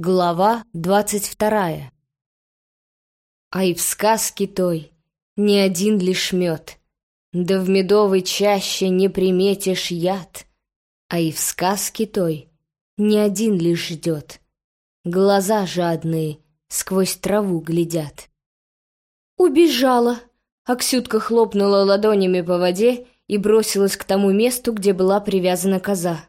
Глава двадцать вторая А и в сказке той не один лишь мед, Да в медовой чаще не приметишь яд, А и в сказке той не один лишь ждет, Глаза жадные сквозь траву глядят. Убежала! Аксютка хлопнула ладонями по воде и бросилась к тому месту, где была привязана коза.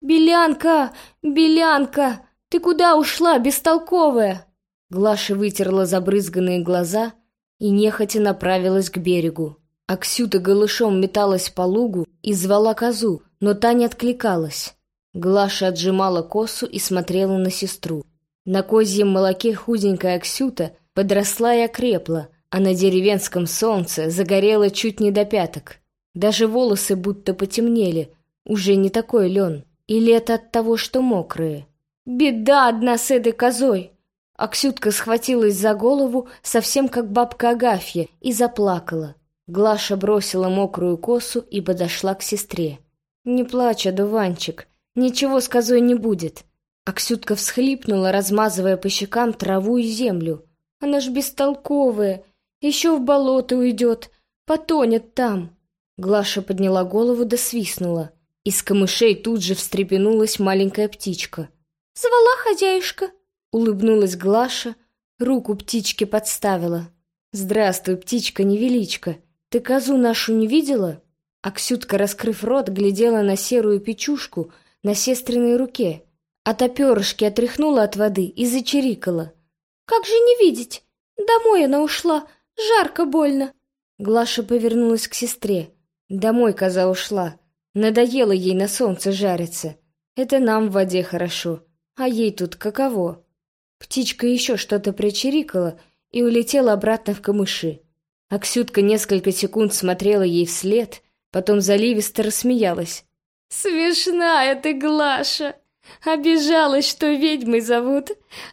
«Белянка! Белянка!» «Ты куда ушла, бестолковая?» Глаша вытерла забрызганные глаза и нехотя направилась к берегу. Аксюта голышом металась по лугу и звала козу, но та не откликалась. Глаша отжимала косу и смотрела на сестру. На козьем молоке худенькая Аксюта подросла и окрепла, а на деревенском солнце загорела чуть не до пяток. Даже волосы будто потемнели, уже не такой лен. Или это от того, что мокрые? Беда одна с этой козой!» Аксютка схватилась за голову, совсем как бабка Агафья, и заплакала. Глаша бросила мокрую косу и подошла к сестре. «Не плачь, одуванчик, ничего с козой не будет». Аксютка всхлипнула, размазывая по щекам траву и землю. «Она ж бестолковая, еще в болото уйдет, потонет там». Глаша подняла голову да свистнула. Из камышей тут же встрепенулась маленькая птичка — «Звала хозяюшка», — улыбнулась Глаша, руку птичке подставила. «Здравствуй, птичка-невеличка, ты козу нашу не видела?» Аксютка, раскрыв рот, глядела на серую печушку на сестренной руке, а та перышки отряхнула от воды и зачирикала. «Как же не видеть? Домой она ушла, жарко больно!» Глаша повернулась к сестре. Домой коза ушла. Надоело ей на солнце жариться. Это нам в воде хорошо. А ей тут каково? Птичка еще что-то причирикала и улетела обратно в камыши. Аксютка несколько секунд смотрела ей вслед, потом заливисто рассмеялась. «Смешная ты, Глаша! Обижалась, что ведьмой зовут,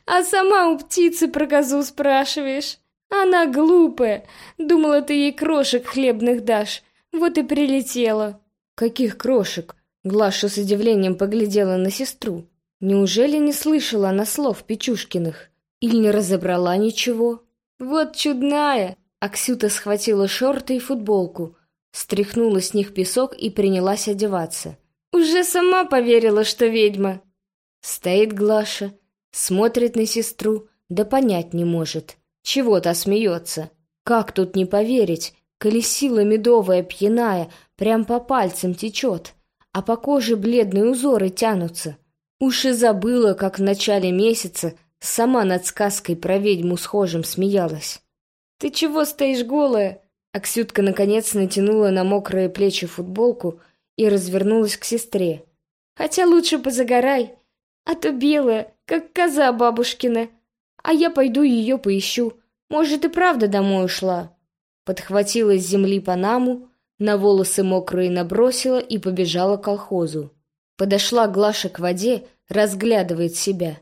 а сама у птицы про козу спрашиваешь. Она глупая, думала, ты ей крошек хлебных дашь, вот и прилетела». «Каких крошек?» Глаша с удивлением поглядела на сестру. Неужели не слышала она слов Печушкиных? Или не разобрала ничего? Вот чудная! Аксюта схватила шорты и футболку, стряхнула с них песок и принялась одеваться. Уже сама поверила, что ведьма. Стоит Глаша, смотрит на сестру, да понять не может. Чего-то смеется. Как тут не поверить, коли медовая пьяная прям по пальцам течет, а по коже бледные узоры тянутся. Уж и забыла, как в начале месяца сама над сказкой про ведьму схожим смеялась. «Ты чего стоишь голая?» Аксютка наконец натянула на мокрые плечи футболку и развернулась к сестре. «Хотя лучше позагорай, а то белая, как коза бабушкина. А я пойду ее поищу. Может, и правда домой ушла». Подхватила с земли панаму, на волосы мокрые набросила и побежала к колхозу. Подошла Глаша к воде, разглядывает себя.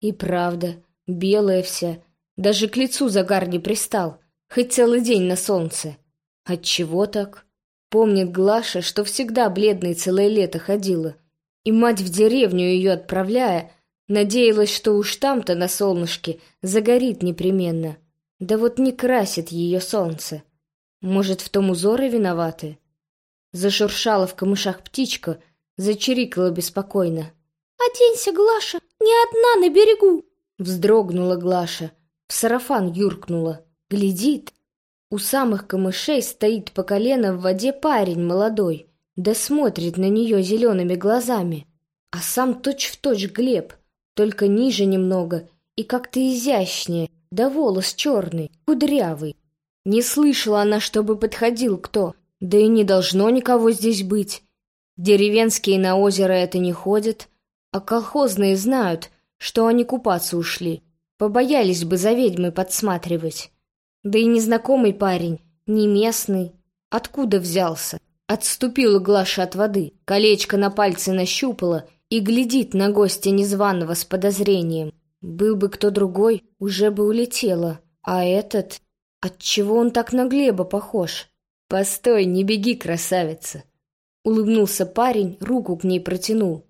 И правда, белая вся, даже к лицу загар не пристал, хоть целый день на солнце. Отчего так? Помнит Глаша, что всегда бледной целое лето ходила, и мать в деревню ее отправляя, надеялась, что уж там-то на солнышке загорит непременно. Да вот не красит ее солнце. Может, в том узоры виноваты? Зашуршала в камышах птичка, Зачирикала беспокойно. «Оденься, Глаша, не одна на берегу!» Вздрогнула Глаша, в сарафан юркнула. Глядит. У самых камышей стоит по колено в воде парень молодой, да смотрит на нее зелеными глазами. А сам точь-в-точь точь Глеб, только ниже немного и как-то изящнее, да волос черный, кудрявый. Не слышала она, чтобы подходил кто, да и не должно никого здесь быть. Деревенские на озеро это не ходят, а колхозные знают, что они купаться ушли. Побоялись бы за ведьмой подсматривать. Да и незнакомый парень, не местный. Откуда взялся? Отступила Глаша от воды, колечко на пальце нащупала и глядит на гостя незваного с подозрением. Был бы кто другой, уже бы улетела. А этот... Отчего он так на Глеба похож? Постой, не беги, красавица. Улыбнулся парень, руку к ней протянул.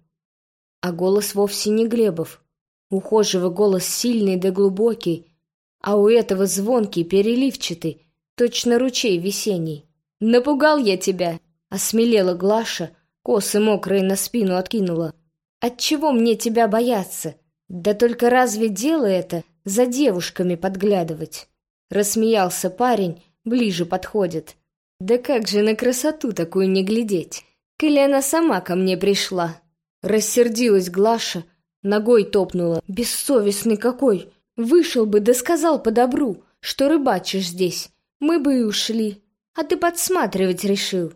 А голос вовсе не Глебов. Ухоживый голос сильный да глубокий, а у этого звонкий, переливчатый, точно ручей весенний. «Напугал я тебя!» — осмелела Глаша, косы мокрые на спину откинула. «Отчего мне тебя бояться? Да только разве дело это за девушками подглядывать?» Рассмеялся парень, ближе подходит. «Да как же на красоту такую не глядеть? Коли она сама ко мне пришла!» Рассердилась Глаша, ногой топнула. «Бессовестный какой! Вышел бы да сказал по добру, что рыбачишь здесь. Мы бы и ушли. А ты подсматривать решил.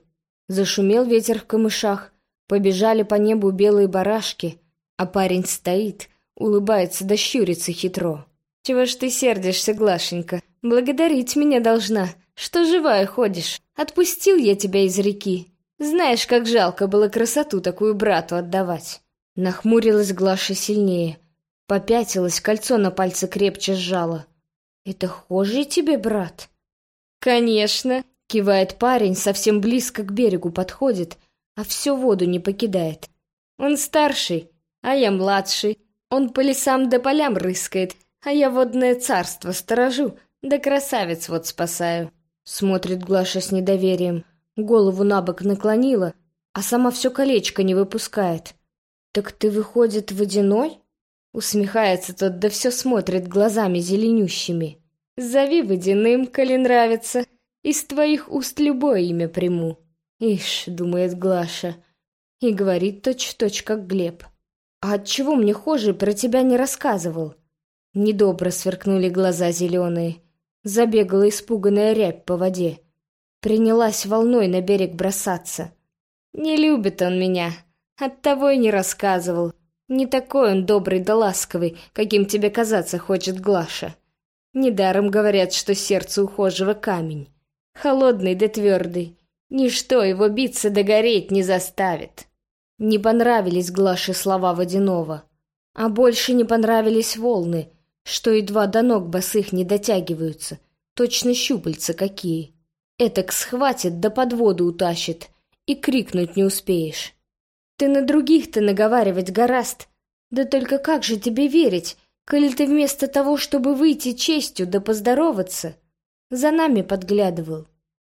Зашумел ветер в камышах, побежали по небу белые барашки, а парень стоит, улыбается да щурится хитро. «Чего ж ты сердишься, Глашенька? Благодарить меня должна, что живая ходишь. Отпустил я тебя из реки. Знаешь, как жалко было красоту такую брату отдавать». Нахмурилась Глаша сильнее, попятилась, кольцо на пальце крепче сжала. «Это хожий тебе, брат?» «Конечно!» — кивает парень, совсем близко к берегу подходит, а всю воду не покидает. «Он старший, а я младший. Он по лесам да полям рыскает, а я водное царство сторожу, да красавец вот спасаю». Смотрит Глаша с недоверием, голову на бок наклонила, а сама все колечко не выпускает. «Так ты, выходит, водяной?» Усмехается тот, да все смотрит глазами зеленющими. Зови водяным, коли нравится, из твоих уст любое имя приму. Ишь, думает Глаша, и говорит точь-точь, как Глеб. А отчего мне хожий про тебя не рассказывал? Недобро сверкнули глаза зеленые. Забегала испуганная рябь по воде. Принялась волной на берег бросаться. Не любит он меня, оттого и не рассказывал. Не такой он добрый да ласковый, каким тебе казаться хочет Глаша. Недаром говорят, что сердце ухожего камень. Холодный да твердый. Ничто его биться да гореть не заставит. Не понравились Глаше слова Водянова. А больше не понравились волны, что едва до ног босых не дотягиваются. Точно щупальца какие. Этак схватит да под воду утащит, и крикнуть не успеешь. Ты на других-то наговаривать гораст. Да только как же тебе верить, коли ты вместо того, чтобы выйти честью да поздороваться, за нами подглядывал.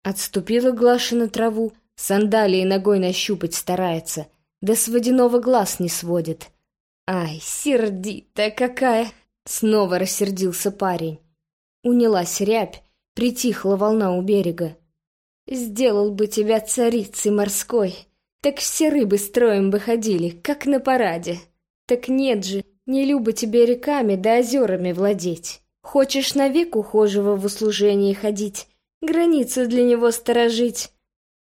Отступила Глаша на траву, сандалии ногой нащупать старается, да с водяного глаз не сводит. Ай, сердитая какая! Снова рассердился парень. Унялась рябь, притихла волна у берега. Сделал бы тебя царицей морской, так все рыбы строем бы ходили, как на параде. Так нет же, не любо тебе реками да озерами владеть. Хочешь навек ухожего в услужении ходить, границу для него сторожить.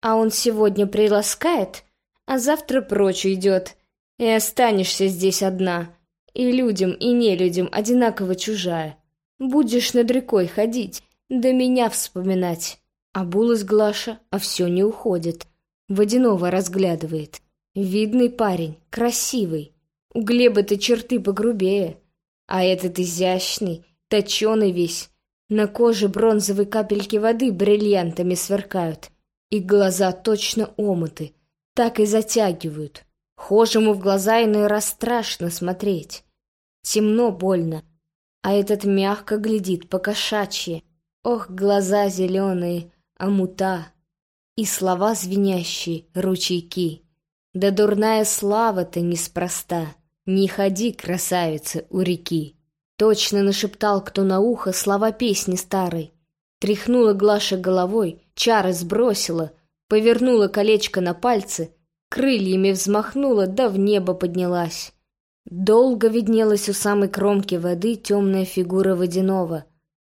А он сегодня приласкает, а завтра прочь уйдет, и останешься здесь одна, и людям, и нелюдям одинаково чужая. Будешь над рекой ходить, да меня вспоминать. А Булась Глаша, а все не уходит. Водяного разглядывает. Видный парень, красивый, у Глеба-то черты погрубее, а этот изящный, точеный весь. На коже бронзовые капельки воды бриллиантами сверкают, и глаза точно омыты, так и затягивают. Хожему в глаза иной раз страшно смотреть. Темно больно, а этот мягко глядит по-кошачьи. Ох, глаза зеленые, амута, и слова звенящие, ручейки. Да дурная слава-то неспроста. «Не ходи, красавица, у реки!» Точно нашептал кто на ухо слова песни старой. Тряхнула Глаша головой, чары сбросила, повернула колечко на пальцы, крыльями взмахнула, да в небо поднялась. Долго виднелась у самой кромки воды темная фигура водяного.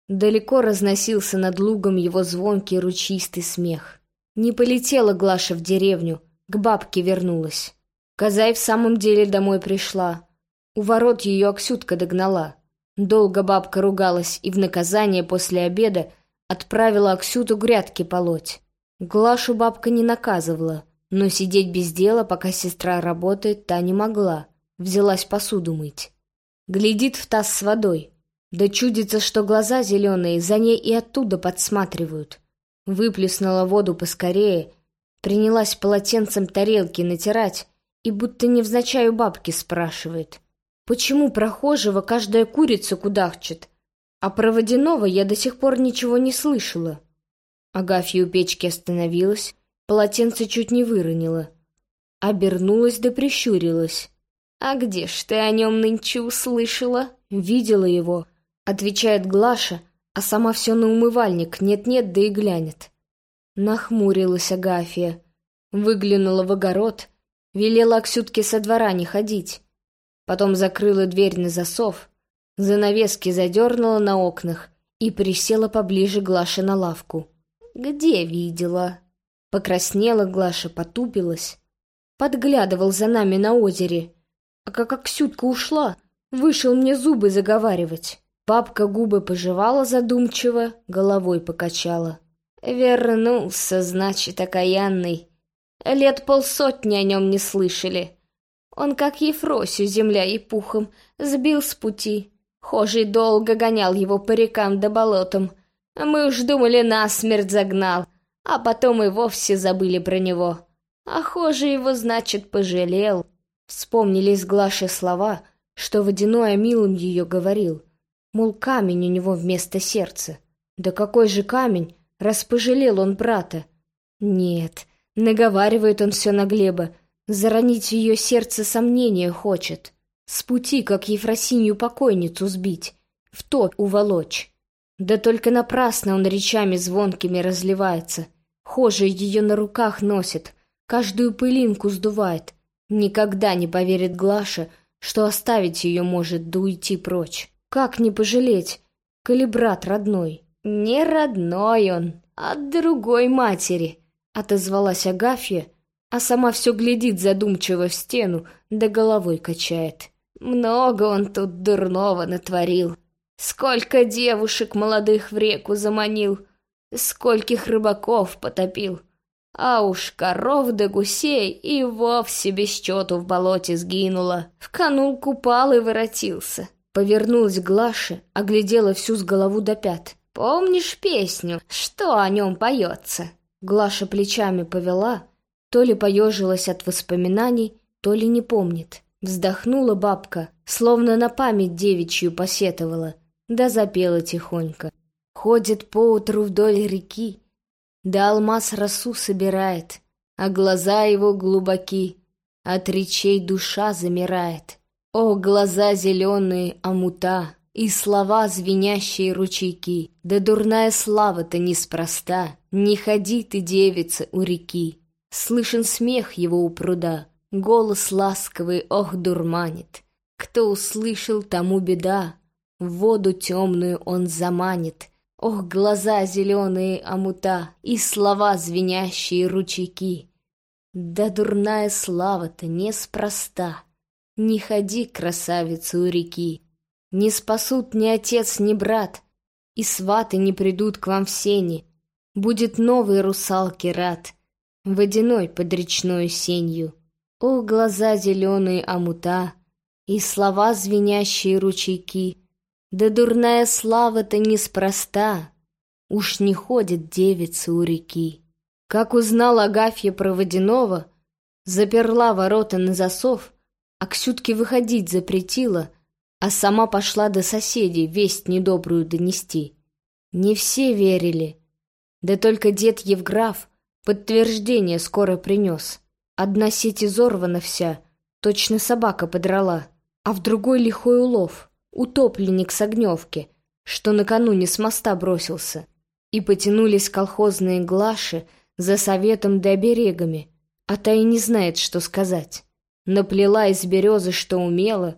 Далеко разносился над лугом его звонкий ручистый смех. Не полетела Глаша в деревню, к бабке вернулась. Казай в самом деле домой пришла. У ворот ее Аксютка догнала. Долго бабка ругалась и в наказание после обеда отправила Аксюту грядки полоть. Глашу бабка не наказывала, но сидеть без дела, пока сестра работает, та не могла. Взялась посуду мыть. Глядит в таз с водой. Да чудится, что глаза зеленые за ней и оттуда подсматривают. Выплеснула воду поскорее, принялась полотенцем тарелки натирать, и будто невзначай у бабки спрашивает. Почему прохожего каждая курица кудахчет, а про водяного я до сих пор ничего не слышала? Агафья у печки остановилась, полотенце чуть не выронила. Обернулась да прищурилась. «А где ж ты о нем нынче услышала?» «Видела его», — отвечает Глаша, а сама все на умывальник, нет-нет, да и глянет. Нахмурилась Агафья, выглянула в огород, велела Аксютке со двора не ходить. Потом закрыла дверь на засов, занавески задернула на окнах и присела поближе Глаше на лавку. «Где видела?» Покраснела Глаша, потупилась. Подглядывал за нами на озере. А как Аксютка ушла, вышел мне зубы заговаривать. Папка губы пожевала задумчиво, головой покачала. «Вернулся, значит, окаянный. Лет полсотни о нем не слышали. Он, как Ефросю, земля и пухом, сбил с пути. Хожий долго гонял его по рекам да болотам. Мы уж думали, насмерть загнал, а потом и вовсе забыли про него. А Хожий его, значит, пожалел». Вспомнились Глаше слова, что Водяной о милом ее говорил. Мол, камень у него вместо сердца. Да какой же камень, раз пожалел он брата? Нет, наговаривает он все на Глеба, заронить в ее сердце сомнения хочет. С пути, как Ефросинью покойницу сбить, в топь уволочь. Да только напрасно он речами звонкими разливается. Хоже ее на руках носит, каждую пылинку сдувает. Никогда не поверит Глаша, что оставить ее может да уйти прочь. Как не пожалеть, коли брат родной? Не родной он, а другой матери, отозвалась Агафья, а сама все глядит задумчиво в стену, да головой качает. Много он тут дурного натворил. Сколько девушек молодых в реку заманил, скольких рыбаков потопил. А уж коров да гусей и вовсе без счету в болоте сгинула. В канул купал и воротился. Повернулась к Глаше, оглядела всю с голову до пят. «Помнишь песню? Что о нем поется?» Глаша плечами повела, то ли поежилась от воспоминаний, то ли не помнит. Вздохнула бабка, словно на память девичью посетовала, да запела тихонько. Ходит поутру вдоль реки, да алмаз росу собирает, а глаза его глубоки, от речей душа замирает. О, глаза зеленые, амута, и слова звенящие ручейки, да дурная слава-то неспроста, не ходи ты, девица, у реки. Слышен смех его у пруда, голос ласковый, ох, дурманит. Кто услышал, тому беда, в воду темную он заманит. Ох, глаза зеленые амута и слова звенящие ручейки. Да дурная слава-то неспроста. Не ходи, красавица, у реки, Не спасут ни отец, ни брат, И сваты не придут к вам в сени. Будет новый русалки рад, Водяной под речной сенью. О, глаза зеленые омута, И слова звенящие ручейки, Да дурная слава-то неспроста, Уж не ходит девица у реки. Как узнал Агафья про водяного, Заперла ворота на засов — а Ксютке выходить запретила, а сама пошла до соседей весть недобрую донести. Не все верили. Да только дед Евграф подтверждение скоро принес. Одна сеть изорвана вся, точно собака подрала, а в другой лихой улов, утопленник с огневки, что накануне с моста бросился. И потянулись колхозные глаши за советом да оберегами, а та и не знает, что сказать. Наплела из березы, что умела,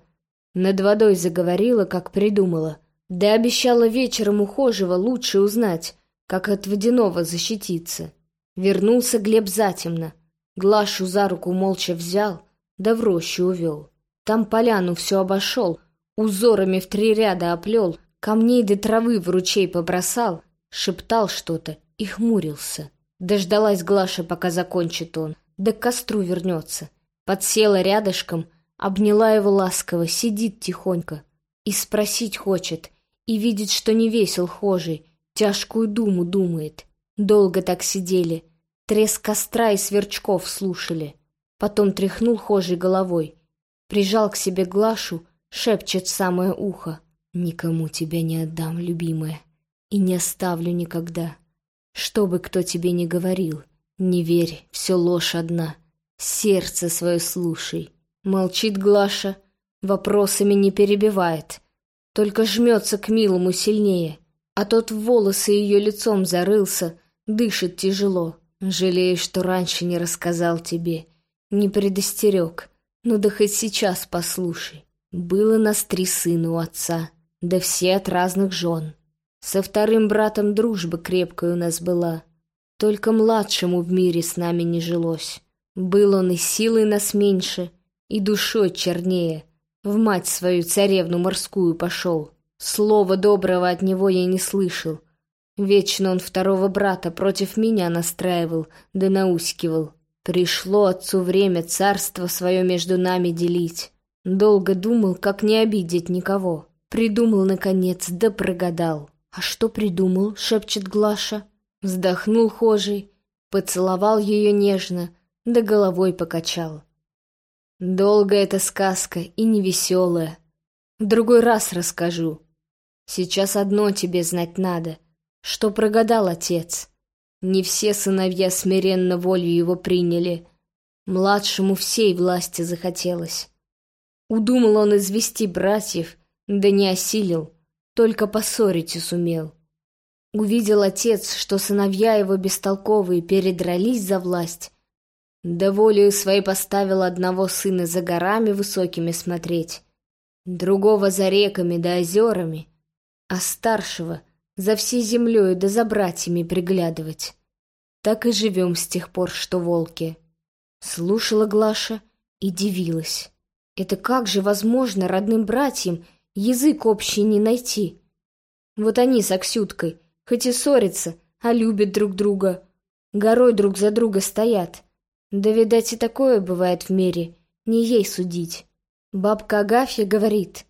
над водой заговорила, как придумала, да обещала вечером ухожего лучше узнать, как от водяного защититься. Вернулся Глеб затемно, Глашу за руку молча взял, да в рощу увел. Там поляну все обошел, узорами в три ряда оплел, камней до травы в ручей побросал, шептал что-то и хмурился. Дождалась Глаша, пока закончит он, да к костру вернется — Подсела рядышком, обняла его ласково, сидит тихонько. И спросить хочет, и видит, что не весел хожий, тяжкую думу думает. Долго так сидели, треск костра и сверчков слушали. Потом тряхнул хожий головой, прижал к себе Глашу, шепчет в самое ухо. «Никому тебя не отдам, любимая, и не оставлю никогда. Что бы кто тебе ни говорил, не верь, все ложь одна. Сердце свое слушай». Молчит Глаша, вопросами не перебивает, только жмется к милому сильнее, а тот в волосы ее лицом зарылся, дышит тяжело. Жалею, что раньше не рассказал тебе, не предостерег. Ну да хоть сейчас послушай. Было нас три сына у отца, да все от разных жен. Со вторым братом дружба крепкая у нас была. Только младшему в мире с нами не жилось. Был он и силой нас меньше, и душой чернее. В мать свою царевну морскую пошел. Слова доброго от него я не слышал. Вечно он второго брата против меня настраивал, да наускивал. Пришло отцу время царство свое между нами делить. Долго думал, как не обидеть никого. Придумал, наконец, да прогадал. «А что придумал?» — шепчет Глаша. Вздохнул хожий, поцеловал ее нежно, да головой покачал. Долгая эта сказка и невеселая. В другой раз расскажу. Сейчас одно тебе знать надо, что прогадал отец. Не все сыновья смиренно волю его приняли. Младшему всей власти захотелось. Удумал он извести братьев, да не осилил, только поссорить и сумел. Увидел отец, что сыновья его бестолковые передрались за власть, да волею своей поставил одного сына за горами высокими смотреть, другого за реками да озерами, а старшего за всей землей да за братьями приглядывать. Так и живем с тех пор, что волки. Слушала Глаша и дивилась. Это как же возможно родным братьям язык общий не найти? Вот они с Аксюткой, хоть и ссорятся, а любят друг друга, горой друг за друга стоят — да, видать, и такое бывает в мире, не ей судить. Бабка Агафья говорит,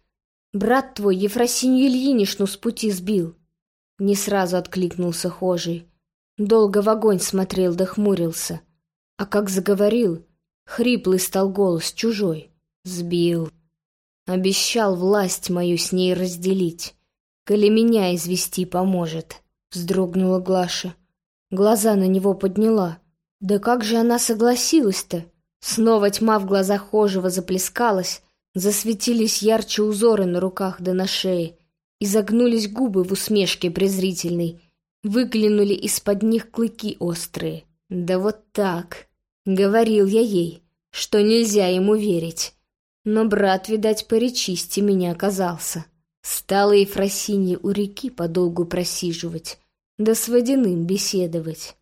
брат твой Ефросинью Ильинишну с пути сбил. Не сразу откликнулся хожий. Долго в огонь смотрел да хмурился. А как заговорил, хриплый стал голос чужой. Сбил. Обещал власть мою с ней разделить. Коли меня извести поможет, вздрогнула Глаша. Глаза на него подняла — да как же она согласилась-то? Снова тьма в глазах Хожего заплескалась, засветились ярче узоры на руках да на шее, и загнулись губы в усмешке презрительной, выглянули из-под них клыки острые. Да вот так. Говорил я ей, что нельзя ему верить. Но брат, видать, поречисти меня оказался. Стала Ефросинья у реки подолгу просиживать, да с водяным беседовать.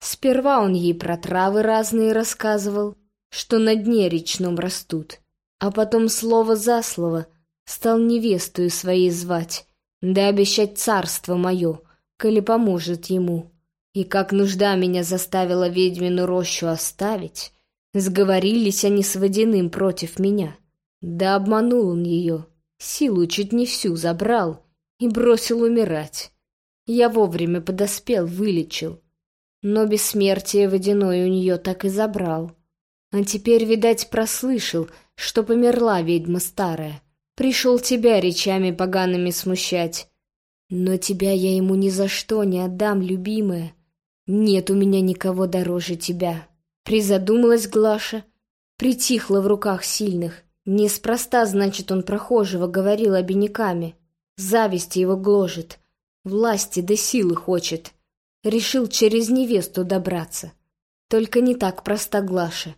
Сперва он ей про травы разные рассказывал, что на дне речном растут, а потом слово за слово стал невестую своей звать, да обещать царство мое, коли поможет ему. И как нужда меня заставила ведьмину рощу оставить, сговорились они с водяным против меня. Да обманул он ее, силу чуть не всю забрал и бросил умирать. Я вовремя подоспел, вылечил, но бессмертие водяное у нее так и забрал. А теперь, видать, прослышал, что померла ведьма старая. Пришел тебя речами погаными смущать. Но тебя я ему ни за что не отдам, любимая. Нет у меня никого дороже тебя. Призадумалась Глаша, притихла в руках сильных. Неспроста, значит, он прохожего говорил обиняками. Зависть его гложет, власти до силы хочет. Решил через невесту добраться. Только не так проста Глаша.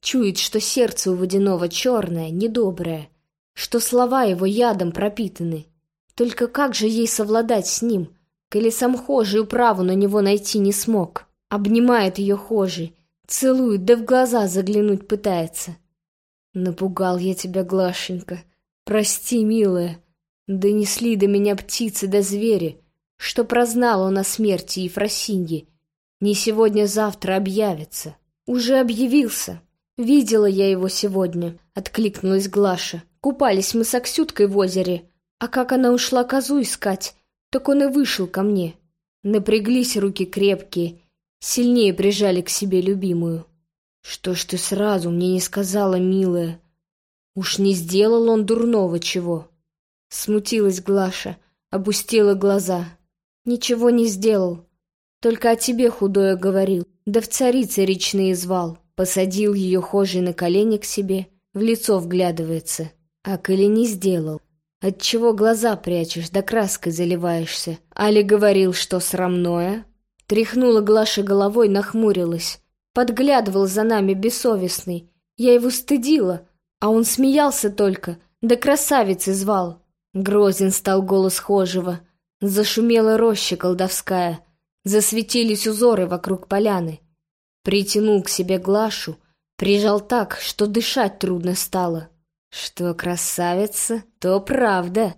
Чует, что сердце у водяного черное, недоброе, что слова его ядом пропитаны. Только как же ей совладать с ним, коли сам хожий управу на него найти не смог? Обнимает ее хожий, целует, да в глаза заглянуть пытается. Напугал я тебя, Глашенька. Прости, милая. Донесли до меня птицы да звери, что прознал он о смерти Ефросиньи. Не сегодня-завтра объявится. Уже объявился. Видела я его сегодня, откликнулась Глаша. Купались мы с Аксюткой в озере, а как она ушла козу искать, так он и вышел ко мне. Напряглись руки крепкие, сильнее прижали к себе любимую. Что ж ты сразу мне не сказала, милая? Уж не сделал он дурного чего. Смутилась Глаша, опустила глаза. Ничего не сделал. Только о тебе худое говорил, да в царицы речные звал. Посадил ее хожей на колени к себе, в лицо вглядывается. А коли не сделал, отчего глаза прячешь, да краской заливаешься? Али говорил, что срамное? Тряхнула Глаша головой, нахмурилась. Подглядывал за нами бессовестный. Я его стыдила, а он смеялся только, да красавицы звал. Грозен стал голос хожего. Зашумела роща колдовская. Засветились узоры вокруг поляны. Притянул к себе Глашу, прижал так, что дышать трудно стало. Что красавица, то правда.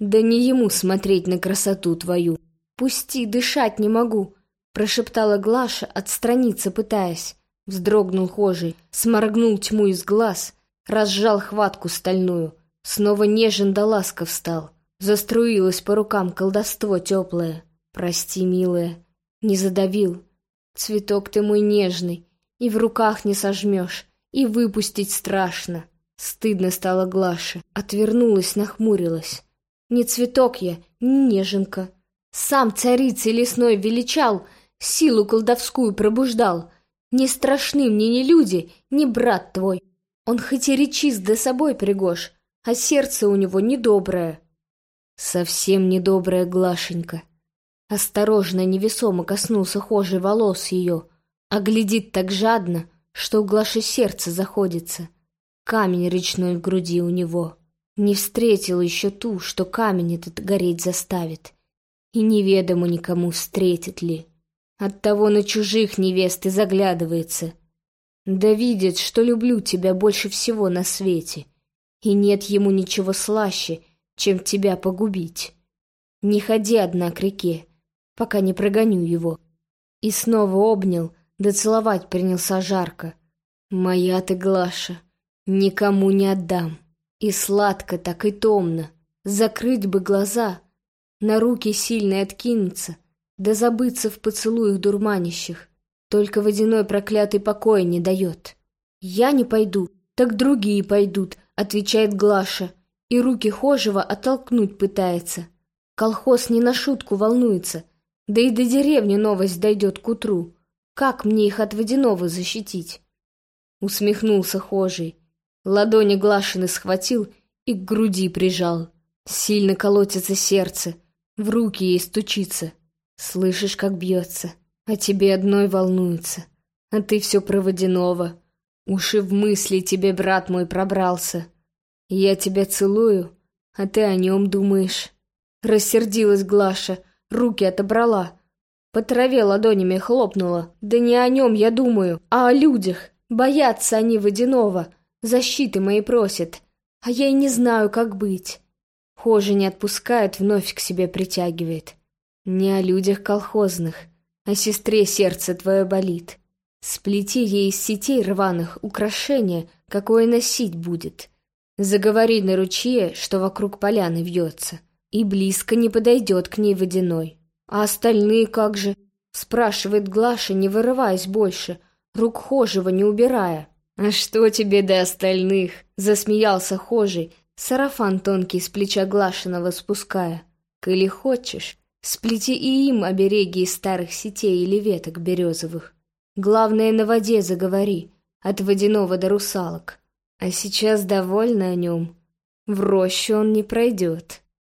Да не ему смотреть на красоту твою. Пусти, дышать не могу, прошептала Глаша, отстраниться пытаясь. Вздрогнул хожий, сморгнул тьму из глаз, разжал хватку стальную, снова нежен да ласков стал. Заструилось по рукам колдовство теплое. Прости, милая, не задавил, Цветок ты мой нежный, и в руках не сожмешь, и выпустить страшно. Стыдно стало Глаше, отвернулась, нахмурилась. Не цветок я, не неженка. Сам царицей лесной величал, силу колдовскую пробуждал. Не страшны мне ни люди, ни брат твой. Он хоть и речист да собой пригож, а сердце у него недоброе. Совсем недоброе, Глашенька. Осторожно, невесомо коснулся хожей волос ее, а глядит так жадно, что у Глаши сердце заходится. Камень речной в груди у него. Не встретил еще ту, что камень этот гореть заставит. И неведомо никому встретит ли. Оттого на чужих невест и заглядывается. Да видит, что люблю тебя больше всего на свете. И нет ему ничего слаще, чем тебя погубить. Не ходи одна к реке, пока не прогоню его. И снова обнял, да целовать принялся жарко. Моя ты, Глаша, никому не отдам. И сладко так, и томно. Закрыть бы глаза, на руки сильно откинуться, да забыться в поцелуях дурманящих. Только водяной проклятый покоя не дает. «Я не пойду, так другие пойдут», — отвечает Глаша, и руки хожего оттолкнуть пытается. Колхоз не на шутку волнуется — да и до деревни новость дойдет к утру. Как мне их от водяного защитить? Усмехнулся хожий. Ладони Глашины схватил и к груди прижал. Сильно колотится сердце, в руки ей стучится. Слышишь, как бьется, а тебе одной волнуется. А ты все про водяного. Уж и в мысли тебе, брат мой, пробрался. Я тебя целую, а ты о нем думаешь. Рассердилась Глаша — руки отобрала. По траве ладонями хлопнула. Да не о нем я думаю, а о людях. Боятся они водяного, защиты моей просят. А я и не знаю, как быть. Хоже не отпускает, вновь к себе притягивает. Не о людях колхозных, о сестре сердце твое болит. Сплети ей из сетей рваных украшения, какое носить будет. Заговори на ручье, что вокруг поляны вьется и близко не подойдет к ней водяной. А остальные как же? Спрашивает Глаша, не вырываясь больше, рук хожего не убирая. «А что тебе до остальных?» — засмеялся хожий, сарафан тонкий с плеча Глашиного спуская. «Коли хочешь, сплети и им обереги из старых сетей или веток березовых. Главное, на воде заговори, от водяного до русалок. А сейчас довольна о нем. В рощу он не пройдет».